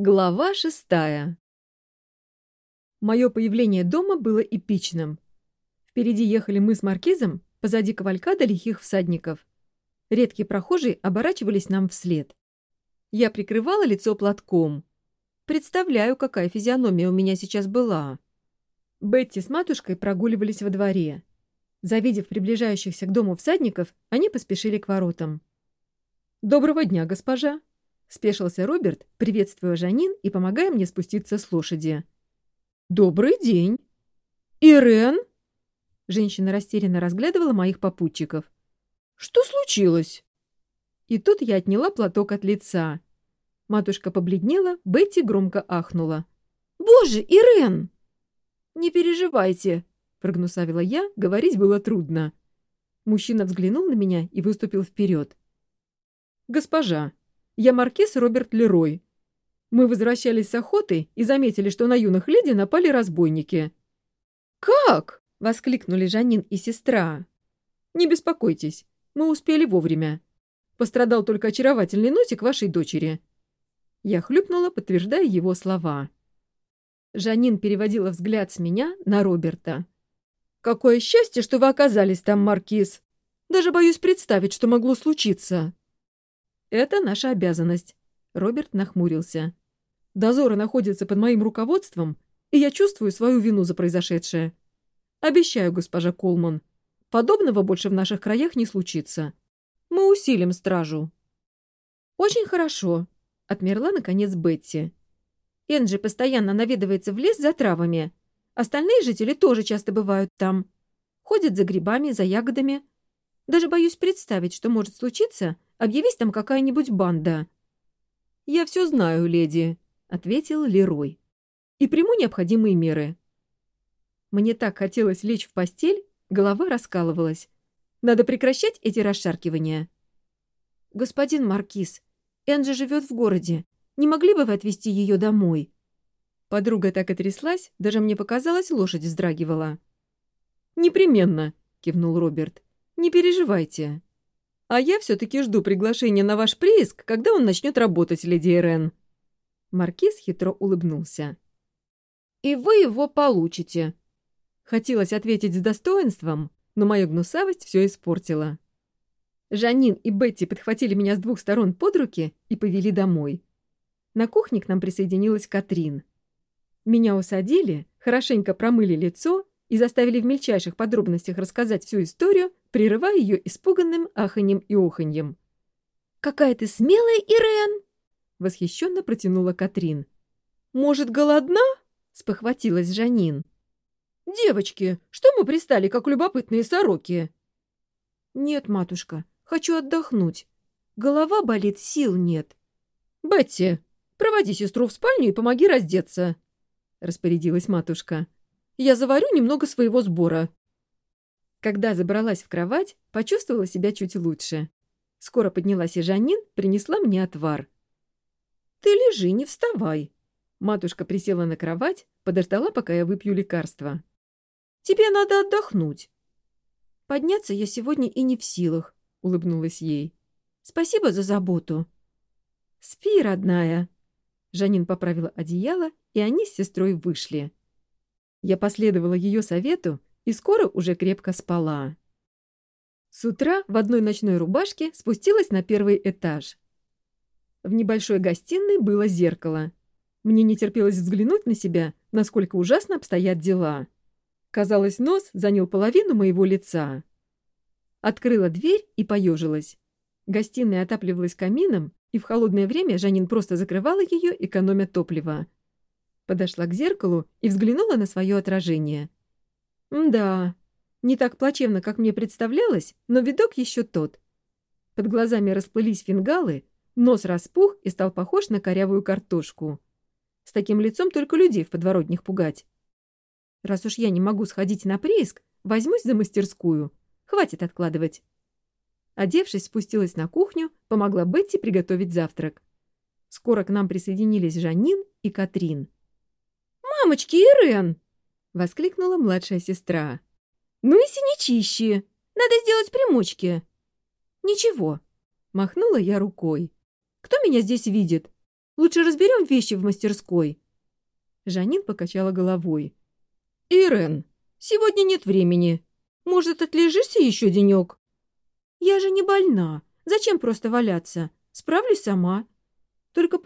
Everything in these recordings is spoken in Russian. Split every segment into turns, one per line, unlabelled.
Глава шестая. Мое появление дома было эпичным. Впереди ехали мы с Маркизом, позади кавалькада лихих всадников. Редкие прохожие оборачивались нам вслед. Я прикрывала лицо платком. Представляю, какая физиономия у меня сейчас была. Бетти с матушкой прогуливались во дворе. Завидев приближающихся к дому всадников, они поспешили к воротам. «Доброго дня, госпожа!» спешился Роберт, приветствуя Жанин и помогая мне спуститься с лошади. «Добрый день!» «Ирен?» Женщина растерянно разглядывала моих попутчиков. «Что случилось?» И тут я отняла платок от лица. Матушка побледнела, Бетти громко ахнула. «Боже, Ирен!» «Не переживайте!» — прогнусавила я, говорить было трудно. Мужчина взглянул на меня и выступил вперед. «Госпожа, я маркиз Роберт Лерой. Мы возвращались с охоты и заметили, что на юных леди напали разбойники. «Как?» — воскликнули Жанин и сестра. «Не беспокойтесь, мы успели вовремя. Пострадал только очаровательный носик вашей дочери». Я хлюпнула, подтверждая его слова. Жанин переводила взгляд с меня на Роберта. «Какое счастье, что вы оказались там, Маркиз! Даже боюсь представить, что могло случиться!» Это наша обязанность. Роберт нахмурился. Дозоры находятся под моим руководством, и я чувствую свою вину за произошедшее. Обещаю, госпожа Колман, подобного больше в наших краях не случится. Мы усилим стражу. Очень хорошо, отмерла наконец Бетти. Энджи постоянно наведывается в лес за травами. Остальные жители тоже часто бывают там. Ходят за грибами, за ягодами. Даже боюсь представить, что может случиться, Объявись там какая-нибудь банда». «Я все знаю, леди», — ответил Лерой. «И приму необходимые меры». Мне так хотелось лечь в постель, голова раскалывалась. Надо прекращать эти расшаркивания. «Господин Маркиз, Энджи живет в городе. Не могли бы вы отвезти ее домой?» Подруга так и тряслась, даже мне показалось, лошадь вздрагивала. «Непременно», — кивнул Роберт. «Не переживайте». А я все-таки жду приглашения на ваш прииск, когда он начнет работать, леди Эрен». Маркиз хитро улыбнулся. «И вы его получите». Хотелось ответить с достоинством, но моя гнусавость все испортила. Жанин и Бетти подхватили меня с двух сторон под руки и повели домой. На кухне к нам присоединилась Катрин. Меня усадили, хорошенько промыли лицо и заставили в мельчайших подробностях рассказать всю историю, прерывая ее испуганным аханьем и оханьем. «Какая ты смелая, Ирен!» — восхищенно протянула Катрин. «Может, голодна?» — спохватилась Жанин. «Девочки, что мы пристали, как любопытные сороки?» «Нет, матушка, хочу отдохнуть. Голова болит, сил нет». «Бетти, проводи сестру в спальню и помоги раздеться», — распорядилась матушка. «Я заварю немного своего сбора. Когда забралась в кровать, почувствовала себя чуть лучше. Скоро поднялась и Жанин, принесла мне отвар. «Ты лежи, не вставай!» Матушка присела на кровать, подождала, пока я выпью лекарство. «Тебе надо отдохнуть». «Подняться я сегодня и не в силах», — улыбнулась ей. «Спасибо за заботу». «Спи, родная». Жанин поправила одеяло, и они с сестрой вышли. Я последовала ее совету и скоро уже крепко спала. С утра в одной ночной рубашке спустилась на первый этаж. В небольшой гостиной было зеркало. Мне не терпелось взглянуть на себя, насколько ужасно обстоят дела. Казалось, нос занял половину моего лица. Открыла дверь и поежилась. Гостиная отапливалась камином, и в холодное время Жанин просто закрывала ее, экономя топливо. Подошла к зеркалу и взглянула на свое отражение. Да, не так плачевно, как мне представлялось, но видок еще тот. Под глазами расплылись фингалы, нос распух и стал похож на корявую картошку. С таким лицом только людей в подворотнях пугать. Раз уж я не могу сходить на прииск, возьмусь за мастерскую. Хватит откладывать. Одевшись, спустилась на кухню, помогла Бетти приготовить завтрак. Скоро к нам присоединились Жанин и Катрин. «Мамочки, Ирен!» — воскликнула младшая сестра. «Ну и синячищи! Надо сделать примочки!» «Ничего!» — махнула я рукой. «Кто меня здесь видит? Лучше разберем вещи в мастерской». Жанин покачала головой. «Ирен, сегодня нет времени. Может, отлежишься еще денек?» «Я же не больна. Зачем просто валяться? Справлюсь сама. Только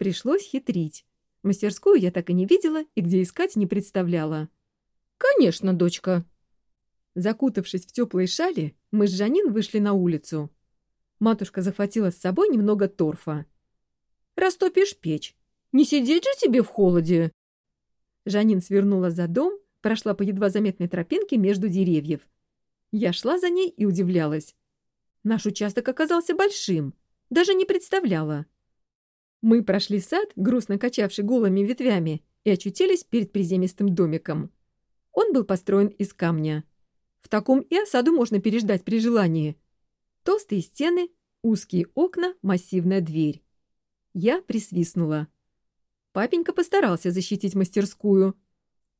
Пришлось хитрить. Мастерскую я так и не видела и где искать не представляла. «Конечно, дочка!» Закутавшись в теплые шали, мы с Жанин вышли на улицу. Матушка захватила с собой немного торфа. «Растопишь печь. Не сидеть же тебе в холоде!» Жанин свернула за дом, прошла по едва заметной тропинке между деревьев. Я шла за ней и удивлялась. Наш участок оказался большим, даже не представляла. Мы прошли сад, грустно качавший голыми ветвями, и очутились перед приземистым домиком. Он был построен из камня. В таком и осаду можно переждать при желании. Толстые стены, узкие окна, массивная дверь. Я присвистнула. Папенька постарался защитить мастерскую.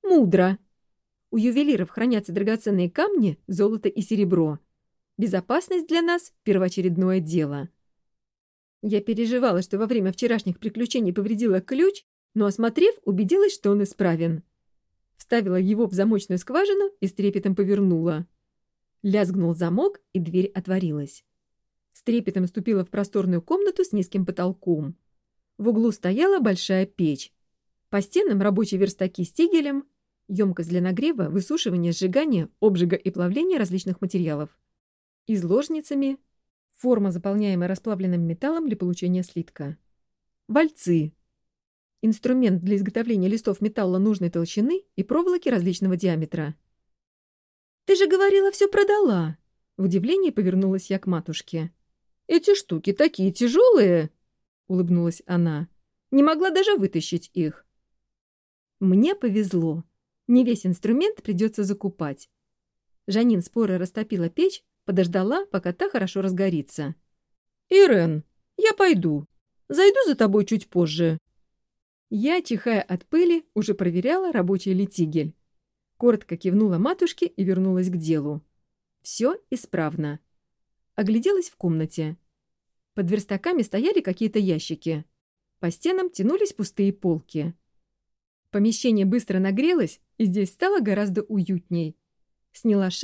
Мудро. У ювелиров хранятся драгоценные камни, золото и серебро. Безопасность для нас — первоочередное дело. Я переживала, что во время вчерашних приключений повредила ключ, но, осмотрев, убедилась, что он исправен. Вставила его в замочную скважину и с трепетом повернула. Лязгнул замок, и дверь отворилась. С трепетом ступила в просторную комнату с низким потолком. В углу стояла большая печь. По стенам рабочие верстаки с тигелем, емкость для нагрева, высушивания, сжигания, обжига и плавления различных материалов. И с ложницами, Изложницами, форма, заполняемая расплавленным металлом для получения слитка. Вальцы. Инструмент для изготовления листов металла нужной толщины и проволоки различного диаметра. «Ты же говорила, все продала!» В удивлении повернулась я к матушке. «Эти штуки такие тяжелые!» — улыбнулась она. «Не могла даже вытащить их». Мне повезло. Не весь инструмент придется закупать. Жанин споро растопила печь, подождала, пока та хорошо разгорится. «Ирен, я пойду. Зайду за тобой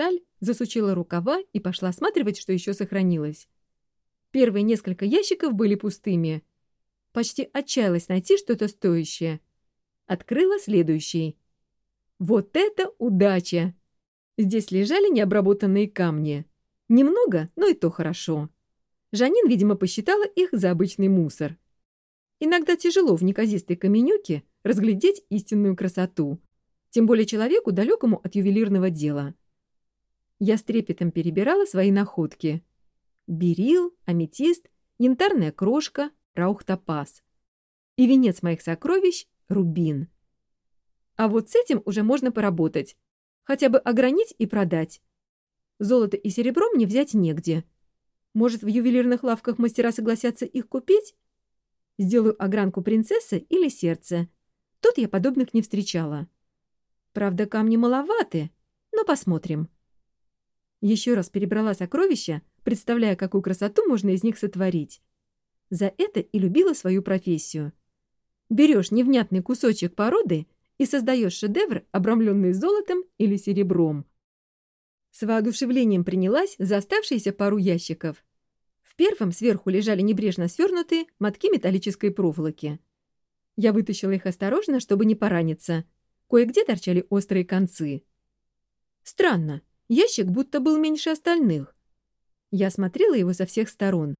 чуть позже». Я, чихая от пыли, уже проверяла, рабочий ли тигель. Коротко кивнула матушке и вернулась к делу. Все исправно. Огляделась в комнате. Под верстаками стояли какие-то ящики. По стенам тянулись пустые полки. Помещение быстро нагрелось, и здесь стало гораздо уютней. Сняла шаль, засучила рукава и пошла осматривать, что еще сохранилось. Первые несколько ящиков были пустыми. Почти отчаялась найти что-то стоящее. Открыла следующий. Вот это удача! Здесь лежали необработанные камни. Немного, но и то хорошо. Жанин, видимо, посчитала их за обычный мусор. Иногда тяжело в неказистой каменюке разглядеть истинную красоту, тем более человеку, далекому от ювелирного дела. Я с трепетом перебирала свои находки. Берил, аметист, янтарная крошка, раухтопаз. И венец моих сокровищ — рубин. А вот с этим уже можно поработать. Хотя бы огранить и продать. Золото и серебро мне взять негде. Может, в ювелирных лавках мастера согласятся их купить? Сделаю огранку принцессы или сердце. Тут я подобных не встречала. Правда, камни маловаты, но посмотрим. Еще раз перебрала сокровища, представляя, какую красоту можно из них сотворить. За это и любила свою профессию. Берешь невнятный кусочек породы и создаешь шедевр, обрамленный золотом или серебром. С воодушевлением принялась за оставшиеся пару ящиков. В первом сверху лежали небрежно свернутые мотки металлической проволоки. Я вытащила их осторожно, чтобы не пораниться. Кое-где торчали острые концы. Странно, ящик будто был меньше остальных. Я смотрела его со всех сторон.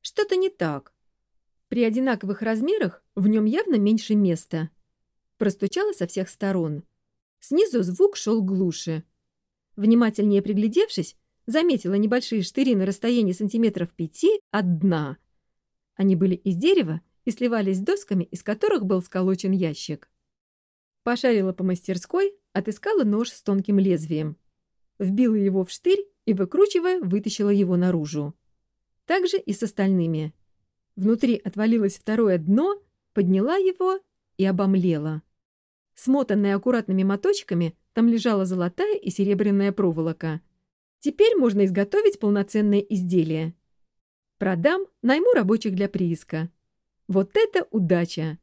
Что-то не так. При одинаковых размерах в нем явно меньше места. Простучала со всех сторон. Снизу звук шел глуше. Внимательнее приглядевшись, заметила небольшие штыри на расстоянии сантиметров пяти от дна. Они были из дерева и сливались с досками, из которых был сколочен ящик. Пошарила по мастерской, отыскала нож с тонким лезвием. вбила его в штырь и, выкручивая, вытащила его наружу. Также и с остальными. Внутри отвалилось второе дно, подняла его и обомлела. Смотанная аккуратными моточками, там лежала золотая и серебряная проволока. Теперь можно изготовить полноценное изделие. Продам, найму рабочих для прииска. Вот это удача!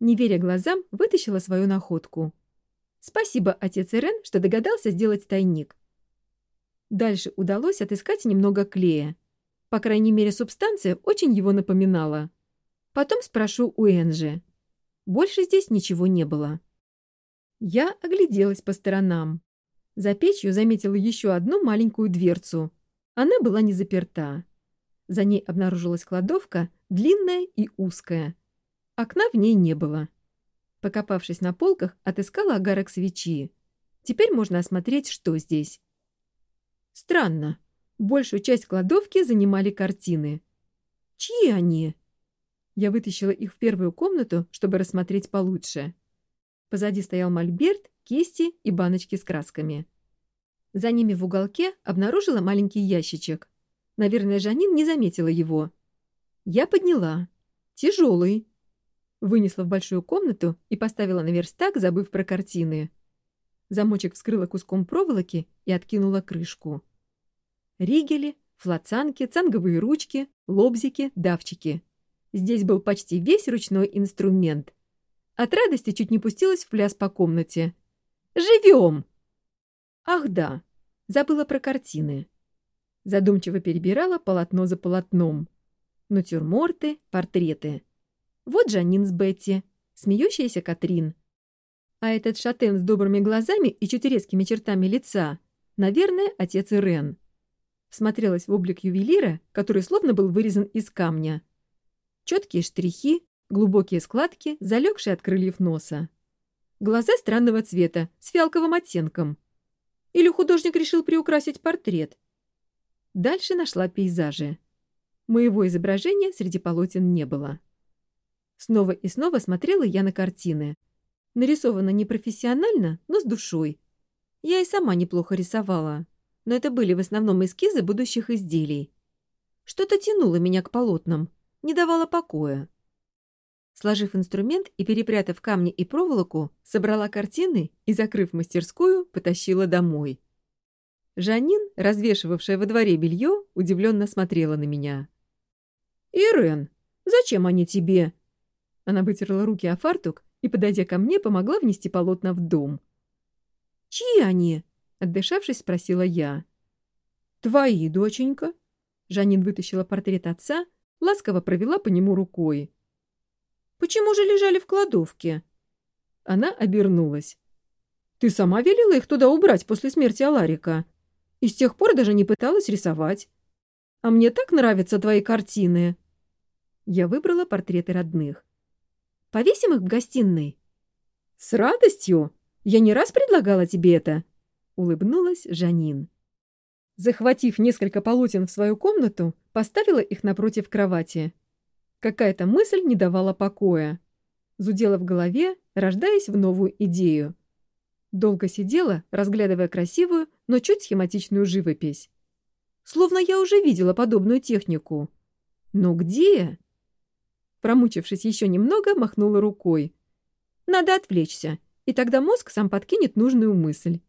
Не веря глазам, вытащила свою находку. Спасибо, отец Ирен, что догадался сделать тайник. Дальше удалось отыскать немного клея. По крайней мере, субстанция очень его напоминала. Потом спрошу у Энжи. Больше здесь ничего не было. Я огляделась по сторонам. За печью заметила еще одну маленькую дверцу. Она была не заперта. За ней обнаружилась кладовка, длинная и узкая. Окна в ней не было. Покопавшись на полках, отыскала огарок свечи. Теперь можно осмотреть, что здесь. Странно. Большую часть кладовки занимали картины. Чьи они? Я вытащила их в первую комнату, чтобы рассмотреть получше. Позади стоял мольберт, кисти и баночки с красками. За ними в уголке обнаружила маленький ящичек. Наверное, Жанин не заметила его. Я подняла. Тяжелый. Вынесла в большую комнату и поставила на верстак, забыв про картины. Замочек вскрыла куском проволоки и откинула крышку. Ригели, флацанки, цанговые ручки, лобзики, давчики. Здесь был почти весь ручной инструмент. От радости чуть не пустилась в пляс по комнате. «Живем!» Ах да, забыла про картины. Задумчиво перебирала полотно за полотном. Натюрморты, портреты. Вот Жанин с Бетти, смеющаяся Катрин, а этот шатен с добрыми глазами и чуть резкими чертами лица, наверное, отец Ирен. Смотрелась в облик ювелира, который словно был вырезан из камня. Четкие штрихи, глубокие складки, залегшие от крыльев носа. Глаза странного цвета, с фиалковым оттенком. Или художник решил приукрасить портрет. Дальше нашла пейзажи. Моего изображения среди полотен не было. снова и снова смотрела я на картины. Нарисовано не профессионально, но с душой. Я и сама неплохо рисовала, но это были в основном эскизы будущих изделий. Что-то тянуло меня к полотнам, не давало покоя. Сложив инструмент и перепрятав камни и проволоку, собрала картины и, закрыв мастерскую, потащила домой. Жанин, развешивавшая во дворе белье, удивленно смотрела на меня. «Ирен, зачем они тебе?» Она вытерла руки о фартук и, подойдя ко мне, помогла внести полотна в дом. «Чьи они?» — отдышавшись, спросила я. «Твои, доченька». Жанин вытащила портрет отца, ласково провела по нему рукой. «Почему же лежали в кладовке?» Она обернулась. «Ты сама велела их туда убрать после смерти Аларика. И с тех пор даже не пыталась рисовать. А мне так нравятся твои картины». Я выбрала портреты родных. Повесим их в гостиной?» «С радостью! Я не раз предлагала тебе это!» — улыбнулась Жанин. Захватив несколько полотен в свою комнату, поставила их напротив кровати. Какая-то мысль не давала покоя. Зудела в голове, рождаясь в новую идею. Долго сидела, разглядывая красивую, но чуть схематичную живопись. Словно я уже видела подобную технику. Но где? Промучившись еще немного, махнула рукой. Надо отвлечься, и тогда мозг сам подкинет нужную мысль.